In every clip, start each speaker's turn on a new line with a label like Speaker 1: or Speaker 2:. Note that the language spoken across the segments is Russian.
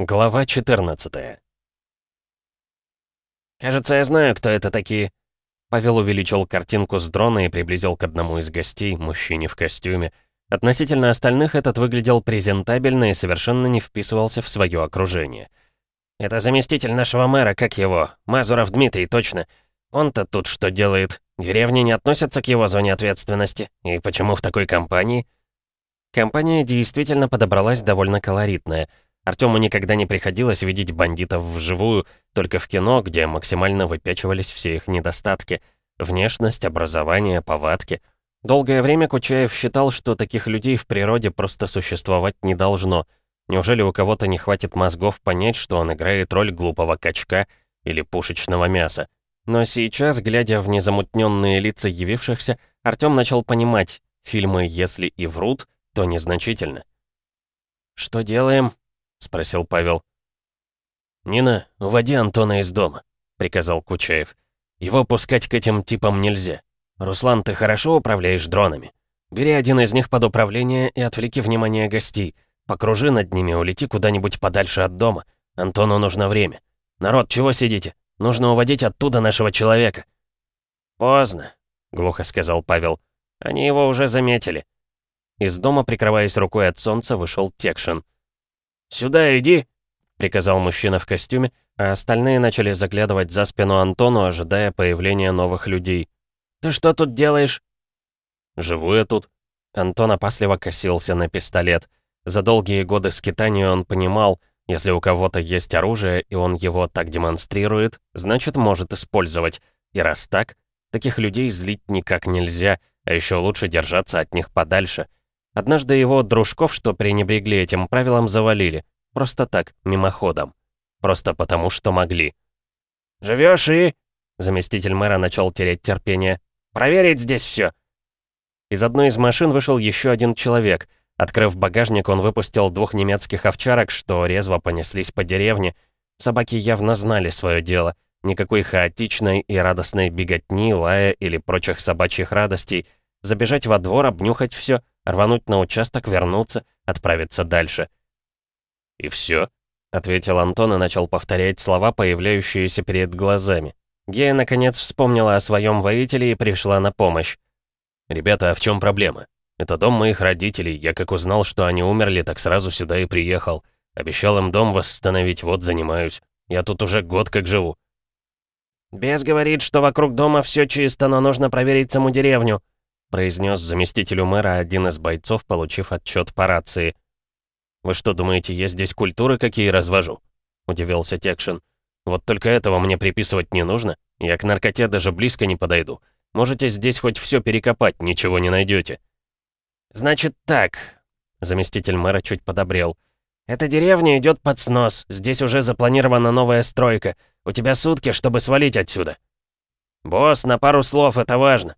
Speaker 1: Глава 14 «Кажется, я знаю, кто это такие». Павел увеличил картинку с дрона и приблизил к одному из гостей, мужчине в костюме. Относительно остальных этот выглядел презентабельно и совершенно не вписывался в свое окружение. «Это заместитель нашего мэра, как его? Мазуров Дмитрий, точно. Он-то тут что делает? Деревни не относятся к его зоне ответственности. И почему в такой компании?» Компания действительно подобралась довольно колоритная — Артему никогда не приходилось видеть бандитов вживую, только в кино, где максимально выпячивались все их недостатки. Внешность, образование, повадки. Долгое время Кучаев считал, что таких людей в природе просто существовать не должно. Неужели у кого-то не хватит мозгов понять, что он играет роль глупого качка или пушечного мяса? Но сейчас, глядя в незамутненные лица явившихся, Артем начал понимать, фильмы, если и врут, то незначительно. «Что делаем?» — спросил Павел. «Нина, уводи Антона из дома», — приказал Кучаев. «Его пускать к этим типам нельзя. Руслан, ты хорошо управляешь дронами? Бери один из них под управление и отвлеки внимание гостей. Покружи над ними, улети куда-нибудь подальше от дома. Антону нужно время. Народ, чего сидите? Нужно уводить оттуда нашего человека». «Поздно», — глухо сказал Павел. «Они его уже заметили». Из дома, прикрываясь рукой от солнца, вышел Текшин. «Сюда иди!» — приказал мужчина в костюме, а остальные начали заглядывать за спину Антону, ожидая появления новых людей. «Ты что тут делаешь?» «Живу я тут». Антон опасливо косился на пистолет. За долгие годы скитания он понимал, если у кого-то есть оружие, и он его так демонстрирует, значит, может использовать. И раз так, таких людей злить никак нельзя, а еще лучше держаться от них подальше — Однажды его дружков, что пренебрегли этим правилом, завалили. Просто так, мимоходом. Просто потому, что могли. «Живешь и...» Заместитель мэра начал терять терпение. «Проверить здесь все. Из одной из машин вышел еще один человек. Открыв багажник, он выпустил двух немецких овчарок, что резво понеслись по деревне. Собаки явно знали свое дело. Никакой хаотичной и радостной беготни, лая или прочих собачьих радостей. Забежать во двор, обнюхать все — рвануть на участок, вернуться, отправиться дальше. «И все?» — ответил Антон и начал повторять слова, появляющиеся перед глазами. Гея, наконец, вспомнила о своем воителе и пришла на помощь. «Ребята, а в чем проблема? Это дом моих родителей. Я как узнал, что они умерли, так сразу сюда и приехал. Обещал им дом восстановить, вот занимаюсь. Я тут уже год как живу». «Бес говорит, что вокруг дома все чисто, но нужно проверить саму деревню», произнес заместителю мэра один из бойцов, получив отчет по рации. «Вы что, думаете, я здесь культуры какие развожу?» — удивился Текшин. «Вот только этого мне приписывать не нужно. Я к наркоте даже близко не подойду. Можете здесь хоть все перекопать, ничего не найдете. «Значит так», — заместитель мэра чуть подобрел. «Эта деревня идет под снос. Здесь уже запланирована новая стройка. У тебя сутки, чтобы свалить отсюда». «Босс, на пару слов, это важно»,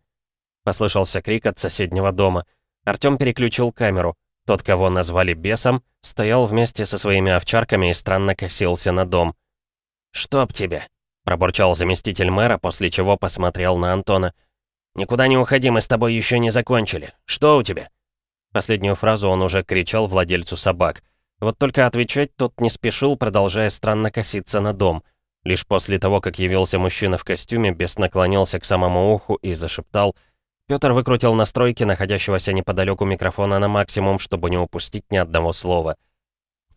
Speaker 1: Послышался крик от соседнего дома. Артём переключил камеру. Тот, кого назвали бесом, стоял вместе со своими овчарками и странно косился на дом. «Чтоб тебя!» — пробурчал заместитель мэра, после чего посмотрел на Антона. «Никуда не уходи, мы с тобой еще не закончили. Что у тебя?» Последнюю фразу он уже кричал владельцу собак. Вот только отвечать тот не спешил, продолжая странно коситься на дом. Лишь после того, как явился мужчина в костюме, бес наклонился к самому уху и зашептал — Пётр выкрутил настройки находящегося неподалеку микрофона на максимум, чтобы не упустить ни одного слова.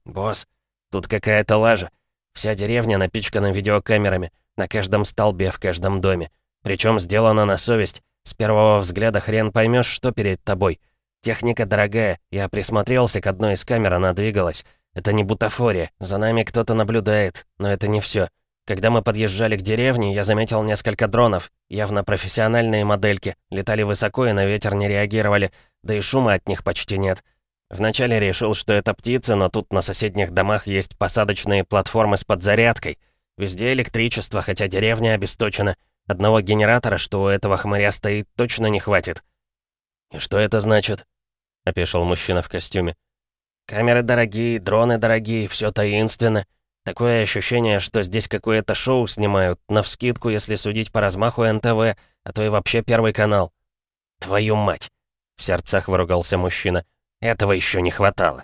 Speaker 1: «Босс, тут какая-то лажа. Вся деревня напичкана видеокамерами, на каждом столбе, в каждом доме. Причем сделано на совесть. С первого взгляда хрен поймешь, что перед тобой. Техника дорогая, я присмотрелся к одной из камер, она двигалась. Это не бутафория, за нами кто-то наблюдает, но это не все. Когда мы подъезжали к деревне, я заметил несколько дронов, явно профессиональные модельки, летали высоко и на ветер не реагировали, да и шума от них почти нет. Вначале решил, что это птицы, но тут на соседних домах есть посадочные платформы с подзарядкой. Везде электричество, хотя деревня обесточена. Одного генератора, что у этого хмыря стоит, точно не хватит. «И что это значит?» — опешил мужчина в костюме. «Камеры дорогие, дроны дорогие, все таинственно. Такое ощущение, что здесь какое-то шоу снимают, навскидку, если судить по размаху НТВ, а то и вообще Первый канал. «Твою мать!» — в сердцах выругался мужчина. «Этого еще не хватало».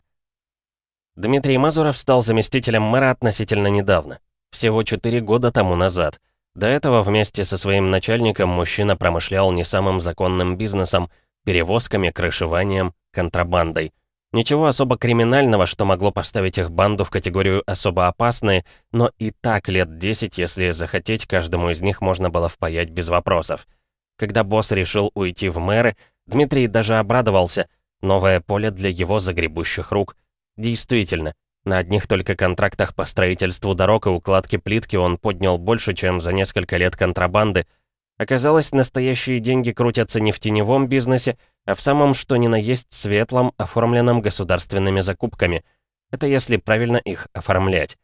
Speaker 1: Дмитрий Мазуров стал заместителем мэра относительно недавно, всего 4 года тому назад. До этого вместе со своим начальником мужчина промышлял не самым законным бизнесом, перевозками, крышеванием, контрабандой. Ничего особо криминального, что могло поставить их банду в категорию особо опасные, но и так лет 10, если захотеть, каждому из них можно было впаять без вопросов. Когда босс решил уйти в мэры, Дмитрий даже обрадовался. Новое поле для его загребущих рук. Действительно, на одних только контрактах по строительству дорог и укладке плитки он поднял больше, чем за несколько лет контрабанды. Оказалось, настоящие деньги крутятся не в теневом бизнесе, а в самом что ни на есть светлом, оформленном государственными закупками. Это если правильно их оформлять.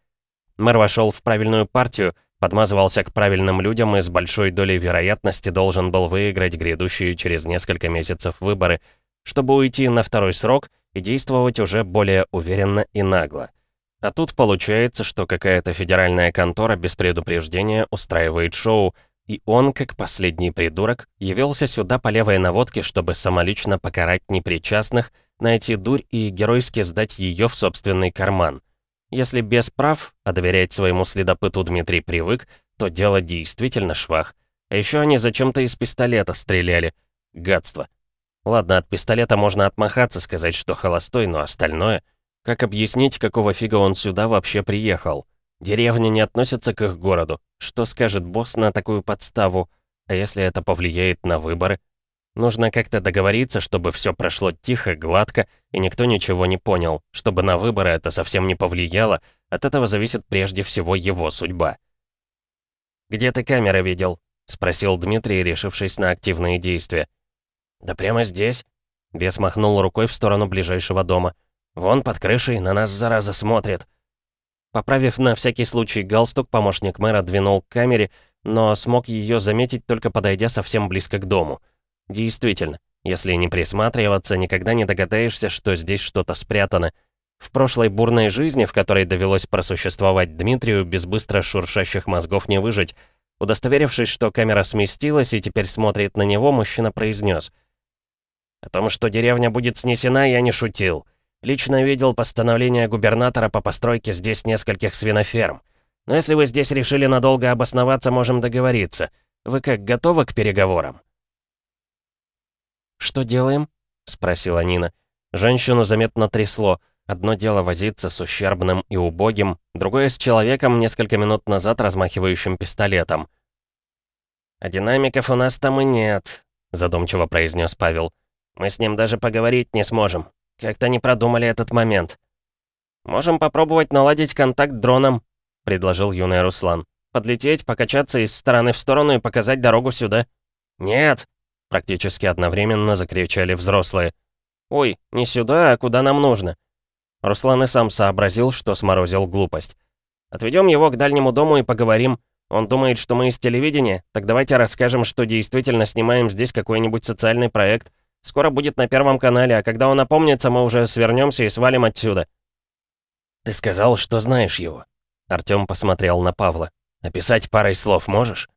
Speaker 1: Мэр вошел в правильную партию, подмазывался к правильным людям и с большой долей вероятности должен был выиграть грядущие через несколько месяцев выборы, чтобы уйти на второй срок и действовать уже более уверенно и нагло. А тут получается, что какая-то федеральная контора без предупреждения устраивает шоу, и он, как последний придурок, явился сюда по левой наводке, чтобы самолично покарать непричастных, найти дурь и геройски сдать ее в собственный карман. Если без прав, а доверять своему следопыту Дмитрий привык, то дело действительно швах. А еще они зачем-то из пистолета стреляли. Гадство. Ладно, от пистолета можно отмахаться, сказать, что холостой, но остальное... Как объяснить, какого фига он сюда вообще приехал? Деревня не относится к их городу. Что скажет босс на такую подставу? А если это повлияет на выборы? Нужно как-то договориться, чтобы все прошло тихо, гладко, и никто ничего не понял, чтобы на выборы это совсем не повлияло, от этого зависит прежде всего его судьба. «Где ты камеры видел?» — спросил Дмитрий, решившись на активные действия. «Да прямо здесь». Бес махнул рукой в сторону ближайшего дома. «Вон под крышей на нас зараза смотрит». Поправив на всякий случай галстук, помощник мэра двинул к камере, но смог ее заметить, только подойдя совсем близко к дому. Действительно, если не присматриваться, никогда не догадаешься, что здесь что-то спрятано. В прошлой бурной жизни, в которой довелось просуществовать Дмитрию, без быстро шуршащих мозгов не выжить. Удостоверившись, что камера сместилась и теперь смотрит на него, мужчина произнес. «О том, что деревня будет снесена, я не шутил. Лично видел постановление губернатора по постройке здесь нескольких свиноферм. Но если вы здесь решили надолго обосноваться, можем договориться. Вы как, готовы к переговорам?» «Что делаем?» — спросила Нина. Женщину заметно трясло. Одно дело возиться с ущербным и убогим, другое с человеком, несколько минут назад размахивающим пистолетом. «А динамиков у нас там и нет», — задумчиво произнес Павел. «Мы с ним даже поговорить не сможем. Как-то не продумали этот момент. «Можем попробовать наладить контакт дроном», — предложил юный Руслан. «Подлететь, покачаться из стороны в сторону и показать дорогу сюда». «Нет!» — практически одновременно закричали взрослые. «Ой, не сюда, а куда нам нужно?» Руслан и сам сообразил, что сморозил глупость. «Отведем его к дальнему дому и поговорим. Он думает, что мы из телевидения, так давайте расскажем, что действительно снимаем здесь какой-нибудь социальный проект. Скоро будет на Первом канале, а когда он опомнится, мы уже свернемся и свалим отсюда». «Ты сказал, что знаешь его». Артём посмотрел на Павла. «Описать парой слов можешь?»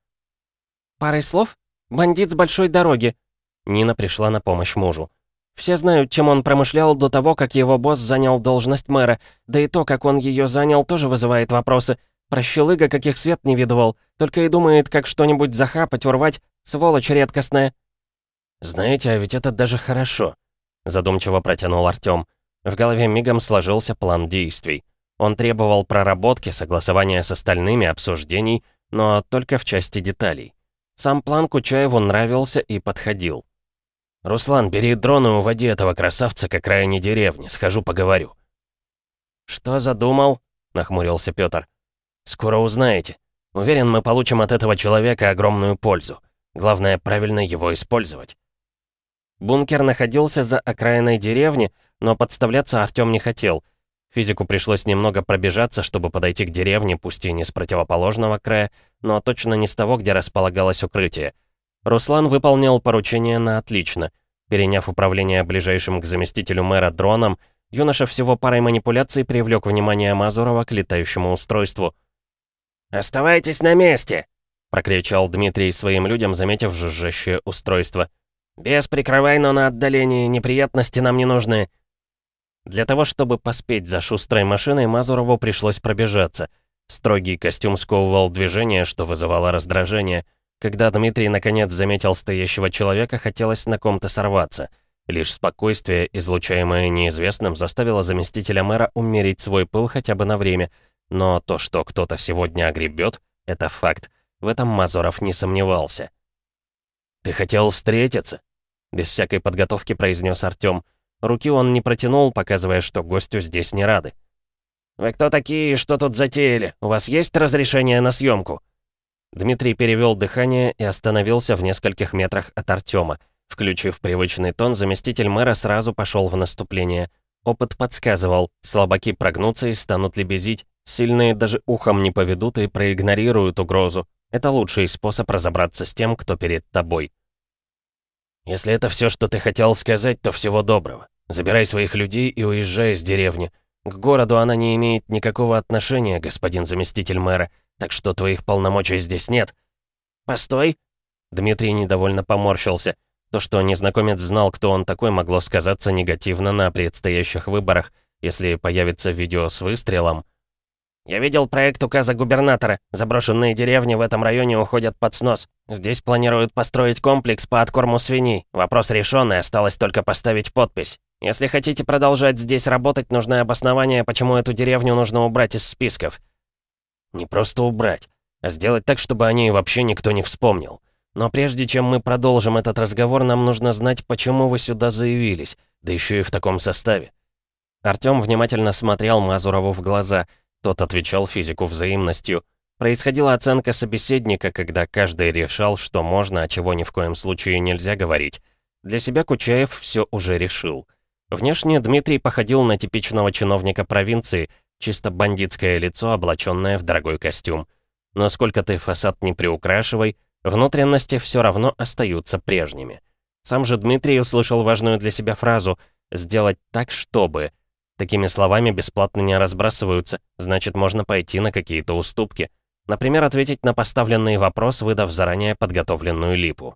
Speaker 2: «Парой слов? Бандит с большой дороги».
Speaker 1: Нина пришла на помощь мужу.
Speaker 2: «Все знают, чем он промышлял до того, как его босс занял должность мэра. Да и то, как он ее занял, тоже вызывает вопросы. Прощелыга, каких свет не видывал. Только и думает, как что-нибудь захапать, урвать. Сволочь редкостная».
Speaker 1: «Знаете, а ведь это даже хорошо», — задумчиво протянул Артём. В голове мигом сложился план действий. Он требовал проработки, согласования с остальными, обсуждений, но только в части деталей. Сам план Кучаеву нравился и подходил. «Руслан, бери дрон и уводи этого красавца к окраине деревни, схожу поговорю».
Speaker 2: «Что задумал?» — нахмурился Пётр.
Speaker 1: «Скоро узнаете. Уверен, мы получим от этого человека огромную пользу. Главное, правильно его использовать».
Speaker 2: Бункер находился за окраиной деревни, но подставляться Артём не хотел. Физику пришлось немного пробежаться, чтобы подойти к деревне, пусть и не с противоположного края, но точно не с того, где располагалось укрытие. Руслан выполнил поручение на отлично. Переняв управление ближайшим к заместителю мэра дроном, юноша всего парой манипуляций привлек внимание Мазурова к летающему устройству.
Speaker 3: «Оставайтесь на месте!»
Speaker 1: — прокричал Дмитрий своим людям, заметив жужжащее устройство.
Speaker 3: «Без прикрывай, но на отдалении, неприятности нам не нужны».
Speaker 1: Для того, чтобы поспеть за шустрой машиной, Мазурову пришлось пробежаться. Строгий костюм сковывал движение, что вызывало раздражение. Когда Дмитрий наконец заметил стоящего человека, хотелось на ком-то сорваться. Лишь спокойствие, излучаемое неизвестным, заставило заместителя мэра умерить свой пыл хотя бы на время. Но то, что кто-то сегодня огребет, это факт. В этом Мазуров не сомневался. «Ты хотел встретиться?» Без всякой подготовки произнес Артём. Руки он не протянул, показывая, что гостю здесь не рады.
Speaker 3: «Вы кто такие что тут затеяли? У вас есть разрешение на съемку?
Speaker 1: Дмитрий перевел дыхание и остановился в нескольких метрах от Артема. Включив привычный тон, заместитель мэра сразу пошел в наступление. Опыт подсказывал, слабаки прогнутся и станут лебезить, сильные даже ухом не поведут и проигнорируют угрозу. Это лучший способ разобраться с тем, кто перед тобой. «Если это все, что ты хотел сказать, то всего доброго. Забирай своих людей и уезжай из деревни. К городу она не имеет никакого отношения, господин заместитель мэра, так что твоих полномочий здесь нет».
Speaker 3: «Постой!»
Speaker 1: Дмитрий недовольно поморщился. То, что незнакомец знал, кто он такой, могло сказаться негативно на предстоящих выборах, если появится видео с выстрелом.
Speaker 3: «Я видел проект указа губернатора. Заброшенные деревни в этом районе уходят под снос. Здесь планируют построить комплекс по откорму свиней. Вопрос решенный, осталось только поставить подпись. Если хотите продолжать здесь работать, нужно обоснование, почему эту деревню нужно убрать из списков».
Speaker 1: «Не просто убрать, а сделать так, чтобы о ней вообще никто не вспомнил. Но прежде чем мы продолжим этот разговор, нам нужно знать, почему вы сюда заявились, да еще и в таком составе». Артём внимательно смотрел Мазурову в глаза — тот отвечал физику взаимностью. Происходила оценка собеседника, когда каждый решал, что можно, а чего ни в коем случае нельзя говорить. Для себя Кучаев все уже решил. Внешне Дмитрий походил на типичного чиновника провинции, чисто бандитское лицо, облаченное в дорогой костюм. Но сколько ты фасад не приукрашивай, внутренности все равно остаются прежними. Сам же Дмитрий услышал важную для себя фразу «сделать так, чтобы», Такими словами бесплатно не разбрасываются, значит, можно пойти на какие-то уступки. Например, ответить на поставленный вопрос, выдав заранее подготовленную липу.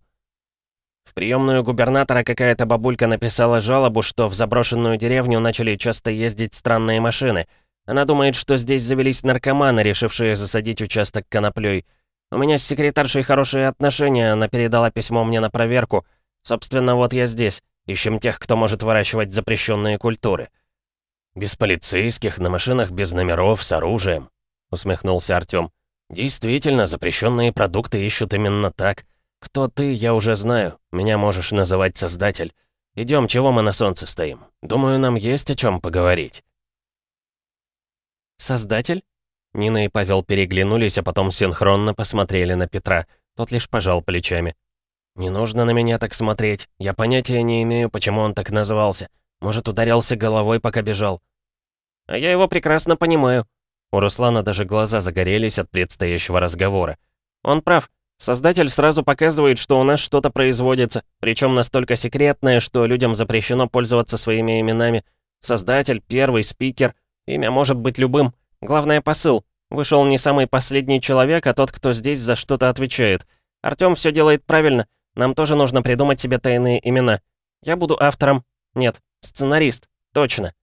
Speaker 3: В приемную губернатора какая-то бабулька написала жалобу, что в заброшенную деревню начали часто ездить странные машины. Она думает, что здесь завелись наркоманы, решившие засадить участок коноплей. У меня с секретаршей хорошие отношения, она передала письмо мне на проверку. Собственно, вот я здесь. Ищем тех, кто может выращивать запрещенные культуры.
Speaker 1: «Без полицейских, на машинах без номеров, с оружием», — усмехнулся Артём. «Действительно, запрещенные продукты ищут именно так. Кто ты, я уже знаю. Меня можешь называть Создатель. Идем, чего мы на солнце стоим? Думаю, нам есть о чем поговорить».
Speaker 2: «Создатель?»
Speaker 1: Нина и Павел переглянулись, а потом синхронно посмотрели на Петра. Тот лишь пожал плечами. «Не нужно на меня так смотреть. Я понятия не имею, почему он так назывался. Может, ударился головой, пока бежал.
Speaker 3: А я его прекрасно понимаю.
Speaker 1: У Руслана даже глаза загорелись от предстоящего разговора.
Speaker 3: Он прав. Создатель сразу показывает, что у нас что-то производится, причем настолько секретное, что людям запрещено пользоваться своими именами. Создатель, первый, спикер. Имя может быть любым. Главное посыл. Вышел не самый последний человек, а тот, кто здесь за что-то отвечает. Артём все делает правильно. Нам тоже нужно придумать себе тайные имена. Я буду автором. Нет, Сценарист, точно.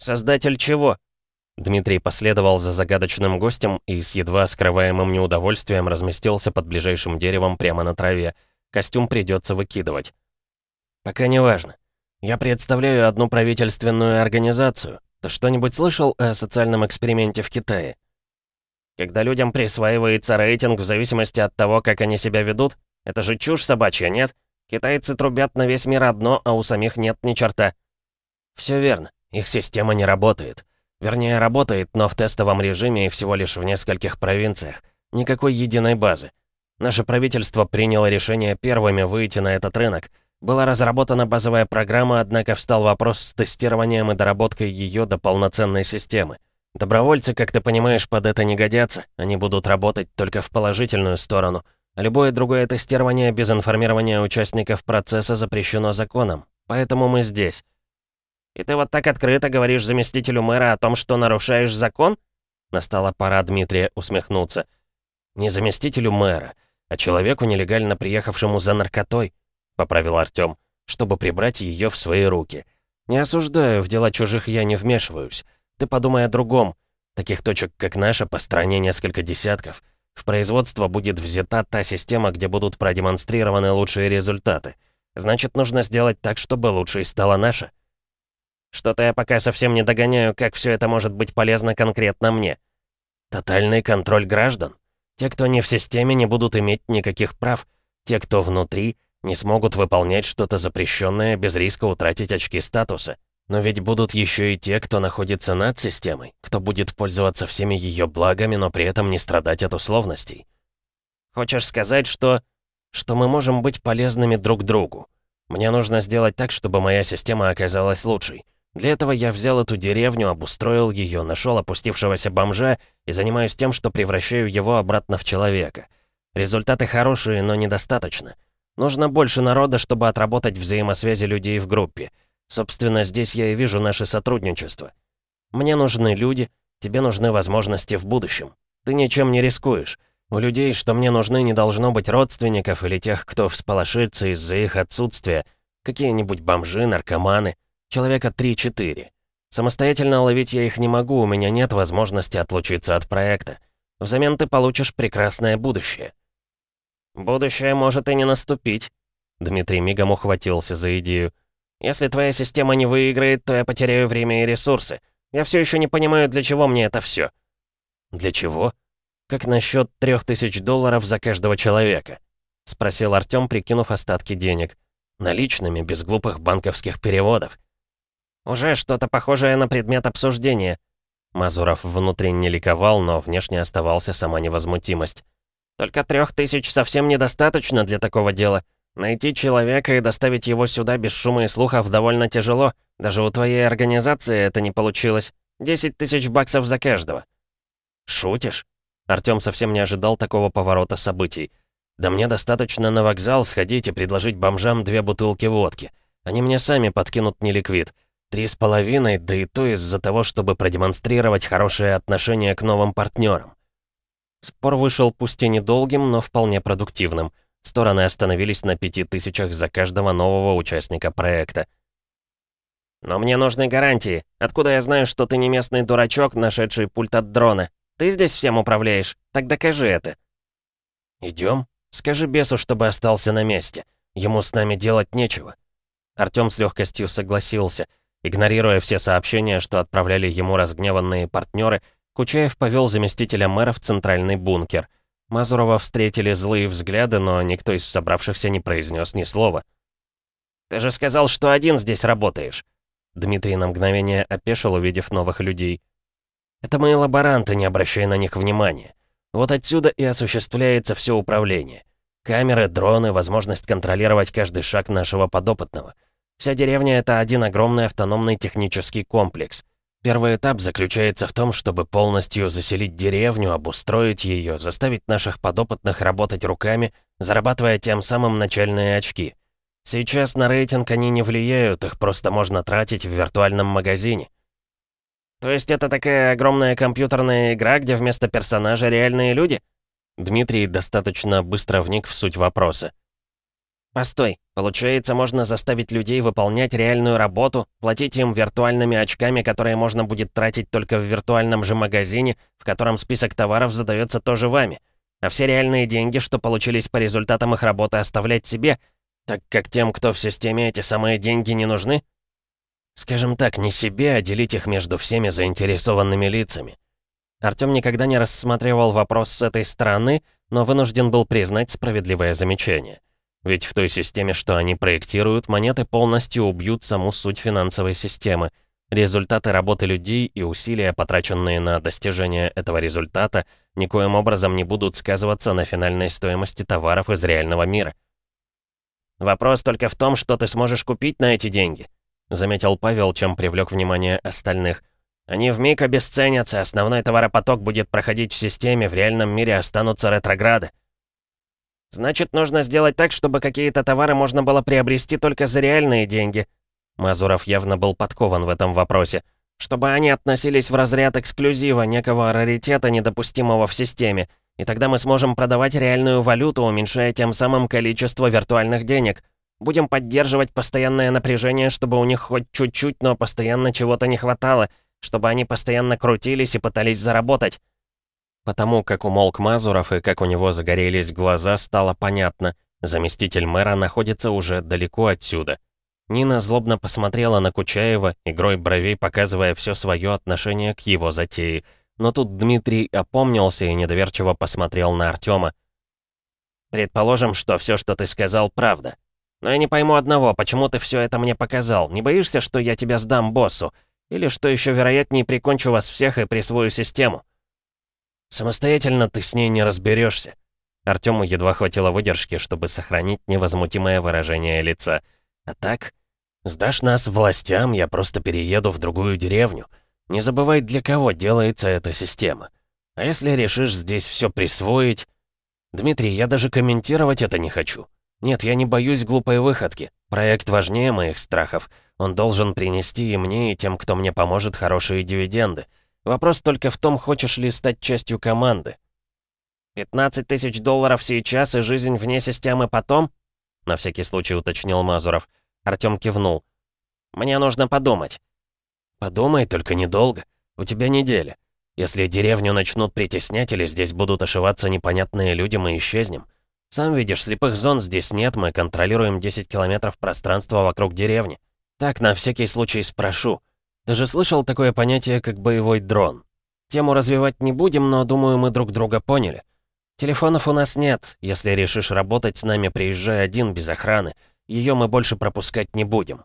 Speaker 2: Создатель чего?
Speaker 1: Дмитрий последовал за загадочным гостем и с едва скрываемым неудовольствием разместился под ближайшим деревом прямо на траве. Костюм придется выкидывать. «Пока не важно. Я представляю одну правительственную организацию. Ты что-нибудь слышал о социальном эксперименте в Китае?»
Speaker 3: «Когда людям присваивается рейтинг в зависимости от того, как они себя ведут? Это же чушь собачья, нет? Китайцы трубят на весь мир одно, а у самих нет ни черта.
Speaker 1: Все верно. Их система не работает. Вернее, работает, но в тестовом режиме и всего лишь в нескольких провинциях. Никакой единой базы. Наше правительство приняло решение первыми выйти на этот рынок. Была разработана базовая программа, однако встал вопрос с тестированием и доработкой ее до полноценной системы. Добровольцы, как ты понимаешь, под это не годятся. Они будут работать только в положительную сторону — Любое другое тестирование без информирования участников процесса запрещено законом. Поэтому мы здесь.
Speaker 3: И ты вот так открыто говоришь заместителю мэра о том, что нарушаешь закон?
Speaker 1: Настала пора Дмитрия усмехнуться. Не заместителю мэра, а человеку, нелегально приехавшему за наркотой, поправил Артём, чтобы прибрать ее в свои руки.
Speaker 2: Не осуждаю, в дела чужих я не вмешиваюсь. Ты подумай о другом. Таких точек, как наша, по стране несколько десятков. В производство будет взята та система, где будут продемонстрированы лучшие результаты. Значит, нужно сделать так, чтобы лучшей стала наша. Что-то я пока совсем не догоняю, как все это может быть полезно конкретно мне. Тотальный контроль граждан. Те, кто не в системе, не будут иметь никаких прав. Те, кто внутри, не смогут выполнять что-то запрещенное без риска утратить очки статуса. Но ведь будут еще и те, кто находится над системой, кто будет пользоваться всеми ее благами, но при этом не страдать от условностей. Хочешь сказать, что... что мы можем быть полезными друг другу? Мне нужно сделать так, чтобы моя система оказалась лучшей. Для этого я взял эту деревню, обустроил ее, нашел опустившегося бомжа и занимаюсь тем, что превращаю его обратно в человека. Результаты хорошие, но недостаточно. Нужно больше народа, чтобы отработать взаимосвязи людей в группе. Собственно, здесь я и вижу наше сотрудничество. Мне нужны люди, тебе нужны возможности в будущем. Ты ничем не рискуешь. У людей, что мне нужны, не должно быть родственников или тех, кто всполошится из-за их отсутствия. Какие-нибудь бомжи, наркоманы — Человека 3-4. Самостоятельно ловить я их не могу, у меня нет возможности отлучиться от проекта. Взамен ты получишь прекрасное будущее. Будущее может и не наступить. Дмитрий мигом ухватился за идею. Если твоя система не выиграет, то я потеряю время и ресурсы. Я все еще не понимаю, для чего мне это все. Для чего? Как насчет трех тысяч долларов за каждого человека? Спросил Артем, прикинув остатки денег. Наличными, без глупых банковских переводов. «Уже что-то похожее на предмет обсуждения». Мазуров внутренне ликовал, но внешне оставался сама невозмутимость. «Только трех тысяч совсем недостаточно для такого дела. Найти человека и доставить его сюда без шума и слухов довольно тяжело. Даже у твоей организации это не получилось. Десять тысяч баксов за каждого». «Шутишь?» Артём совсем не ожидал такого поворота событий. «Да мне достаточно на вокзал сходить и предложить бомжам две бутылки водки. Они мне сами подкинут неликвид. Три с половиной, да и то из-за того, чтобы продемонстрировать хорошее отношение к новым партнерам. Спор вышел пусть и недолгим, но вполне продуктивным. Стороны остановились на пяти тысячах за каждого нового участника проекта. «Но мне нужны гарантии. Откуда я знаю, что ты не местный дурачок, нашедший пульт от дрона? Ты здесь всем управляешь? Так докажи это». «Идем? Скажи бесу, чтобы остался на месте. Ему с нами делать нечего». Артём с легкостью согласился — Игнорируя все сообщения, что отправляли ему разгневанные партнеры, Кучаев повел заместителя мэра в центральный бункер. Мазурова встретили злые взгляды, но никто из собравшихся не произнес ни слова. «Ты же сказал, что один здесь работаешь!» Дмитрий на мгновение опешил, увидев новых людей. «Это мои лаборанты, не обращая на них внимания. Вот отсюда и осуществляется все управление. Камеры, дроны, возможность контролировать каждый шаг нашего подопытного — Вся деревня — это один огромный автономный технический комплекс. Первый этап заключается в том, чтобы полностью заселить деревню, обустроить ее, заставить наших подопытных работать руками, зарабатывая тем самым начальные очки. Сейчас на рейтинг они не влияют, их просто можно тратить в виртуальном магазине. То есть это такая огромная компьютерная игра, где вместо персонажа реальные люди? Дмитрий достаточно быстро вник в суть вопроса. Постой, получается, можно заставить людей выполнять реальную работу, платить им виртуальными очками, которые можно будет тратить только в виртуальном же магазине, в котором список товаров задается тоже вами. А все реальные деньги, что получились по результатам их работы, оставлять себе, так как тем, кто в системе, эти самые деньги не нужны? Скажем так, не себе, а делить их между всеми заинтересованными лицами. Артём никогда не рассматривал вопрос с этой стороны, но вынужден был признать справедливое замечание. Ведь в той системе, что они проектируют, монеты полностью убьют саму суть финансовой системы. Результаты работы людей и усилия, потраченные на достижение этого результата, никоим образом не будут сказываться на финальной стоимости товаров из реального мира. «Вопрос только в том, что ты сможешь купить на эти деньги», заметил Павел, чем привлек внимание остальных. «Они вмиг обесценятся, основной товаропоток будет проходить в системе, в реальном мире останутся ретрограды. Значит, нужно сделать так, чтобы какие-то товары можно было приобрести только за реальные деньги. Мазуров явно был подкован в этом вопросе. Чтобы они относились в разряд эксклюзива, некого раритета, недопустимого в системе. И тогда мы сможем продавать реальную валюту, уменьшая тем самым количество виртуальных денег.
Speaker 3: Будем поддерживать постоянное напряжение, чтобы у них хоть чуть-чуть, но постоянно чего-то не хватало, чтобы они постоянно крутились и пытались заработать».
Speaker 2: Потому как умолк Мазуров и как у него загорелись глаза, стало понятно. Заместитель мэра находится уже далеко отсюда. Нина злобно посмотрела на Кучаева, игрой бровей показывая все свое отношение к его затее. Но тут Дмитрий опомнился и недоверчиво посмотрел на Артема.
Speaker 3: «Предположим, что все, что ты сказал, правда. Но я не пойму одного, почему ты все это мне показал. Не боишься, что я тебя сдам боссу? Или, что еще вероятнее, прикончу вас всех и присвою систему?»
Speaker 1: «Самостоятельно ты с ней не разберешься. Артему едва хватило выдержки, чтобы сохранить невозмутимое выражение лица. «А так, Сдашь нас властям, я просто перееду в другую деревню. Не забывай, для кого делается эта система. А если решишь здесь все присвоить... Дмитрий, я даже комментировать это не хочу. Нет, я не боюсь глупой выходки. Проект важнее моих страхов. Он должен принести и мне, и тем, кто мне поможет, хорошие дивиденды. Вопрос только в том, хочешь ли стать частью команды.
Speaker 3: 15 тысяч долларов сейчас и жизнь вне системы потом? На всякий случай уточнил Мазуров. Артём кивнул. «Мне нужно подумать».
Speaker 1: «Подумай, только недолго. У тебя неделя. Если деревню начнут притеснять или здесь будут ошиваться непонятные люди, мы исчезнем. Сам видишь, слепых зон здесь нет, мы контролируем 10 километров пространства вокруг деревни. Так, на всякий случай спрошу. Ты же слышал такое понятие, как боевой дрон? Тему развивать не будем, но, думаю, мы друг друга поняли. Телефонов у нас нет. Если решишь работать с нами, приезжай один, без охраны. Ее мы больше пропускать не будем».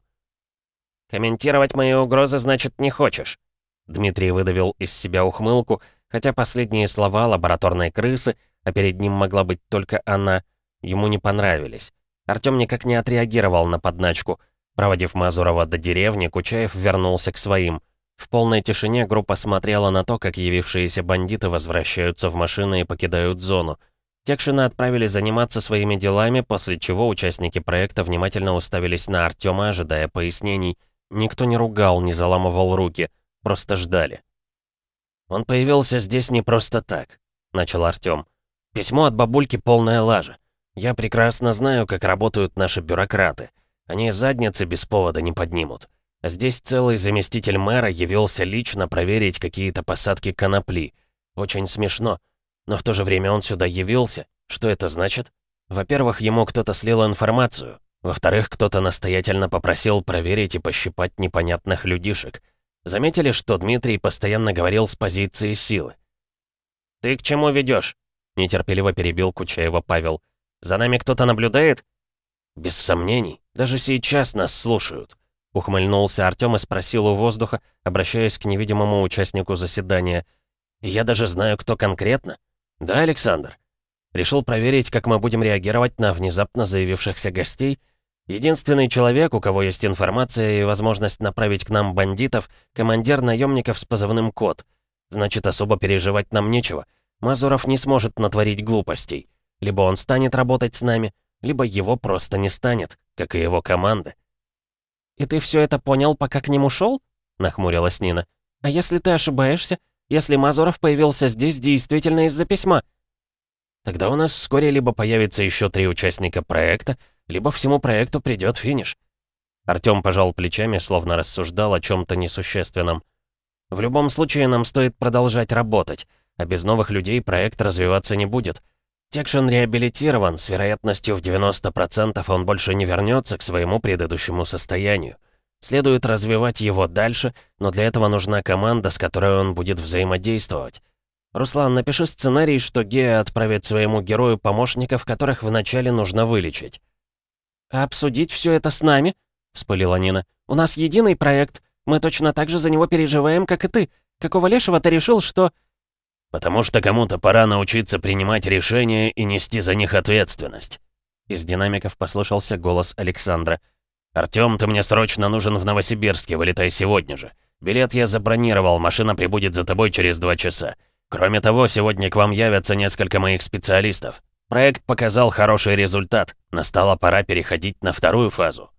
Speaker 3: «Комментировать мои угрозы, значит, не хочешь?»
Speaker 2: Дмитрий выдавил из себя ухмылку, хотя последние слова лабораторной крысы, а перед ним могла быть только она, ему не понравились. Артём никак не отреагировал на подначку. Проводив Мазурова до деревни, Кучаев вернулся к своим. В полной тишине группа смотрела на то, как явившиеся бандиты возвращаются в машины и покидают зону. Текшины отправились заниматься своими делами, после чего участники проекта внимательно уставились на Артема, ожидая пояснений. Никто не ругал, не заламывал руки, просто ждали. «Он появился здесь не просто так», — начал Артем. «Письмо от бабульки полная лажа. Я прекрасно знаю, как работают наши бюрократы. Они задницы без повода не поднимут. А здесь целый заместитель мэра явился лично проверить какие-то посадки конопли. Очень смешно. Но в то же время он сюда явился. Что это значит? Во-первых, ему кто-то слил информацию. Во-вторых, кто-то настоятельно попросил проверить и пощипать непонятных людишек. Заметили, что Дмитрий постоянно говорил с позиции силы?
Speaker 3: «Ты к чему ведешь?
Speaker 2: нетерпеливо перебил Кучаева Павел. «За нами кто-то наблюдает?» «Без сомнений. Даже сейчас нас слушают», — ухмыльнулся Артём и спросил у воздуха, обращаясь к невидимому участнику заседания. «Я даже знаю, кто конкретно. «Да, Александр?» Решил проверить, как мы будем реагировать на внезапно заявившихся гостей. Единственный человек, у кого есть информация и возможность направить к нам бандитов, командир наемников с позывным «Кот». Значит, особо переживать нам нечего. Мазуров не сможет натворить глупостей. Либо он станет работать с нами, либо его просто не станет, как и его команда.
Speaker 3: «И ты все это понял, пока к нему шел? нахмурилась Нина. «А если ты ошибаешься? если Мазуров появился здесь действительно из-за письма.
Speaker 2: Тогда у нас вскоре либо появится еще три участника проекта, либо всему проекту придет финиш. Артём пожал плечами, словно рассуждал о чем-то несущественном. В любом случае, нам стоит продолжать работать, а без новых людей проект развиваться не будет. Текшин реабилитирован, с вероятностью в 90% он больше не вернется к своему предыдущему состоянию. Следует развивать его дальше, но для этого нужна команда, с которой он будет взаимодействовать. Руслан, напиши сценарий, что Гея отправит своему герою помощников, которых вначале нужно вылечить.
Speaker 3: «А обсудить все это с нами?» — вспылила Нина. «У нас единый проект. Мы точно так же за него переживаем, как и ты. Какого лешего ты решил, что...»
Speaker 1: «Потому что кому-то пора научиться принимать решения и нести за них ответственность».
Speaker 2: Из динамиков послышался голос Александра.
Speaker 1: «Артём, ты мне срочно нужен в Новосибирске, вылетай сегодня же. Билет я забронировал, машина прибудет за тобой через два часа. Кроме того, сегодня к вам явятся несколько моих специалистов. Проект показал хороший результат, настала пора переходить на вторую фазу.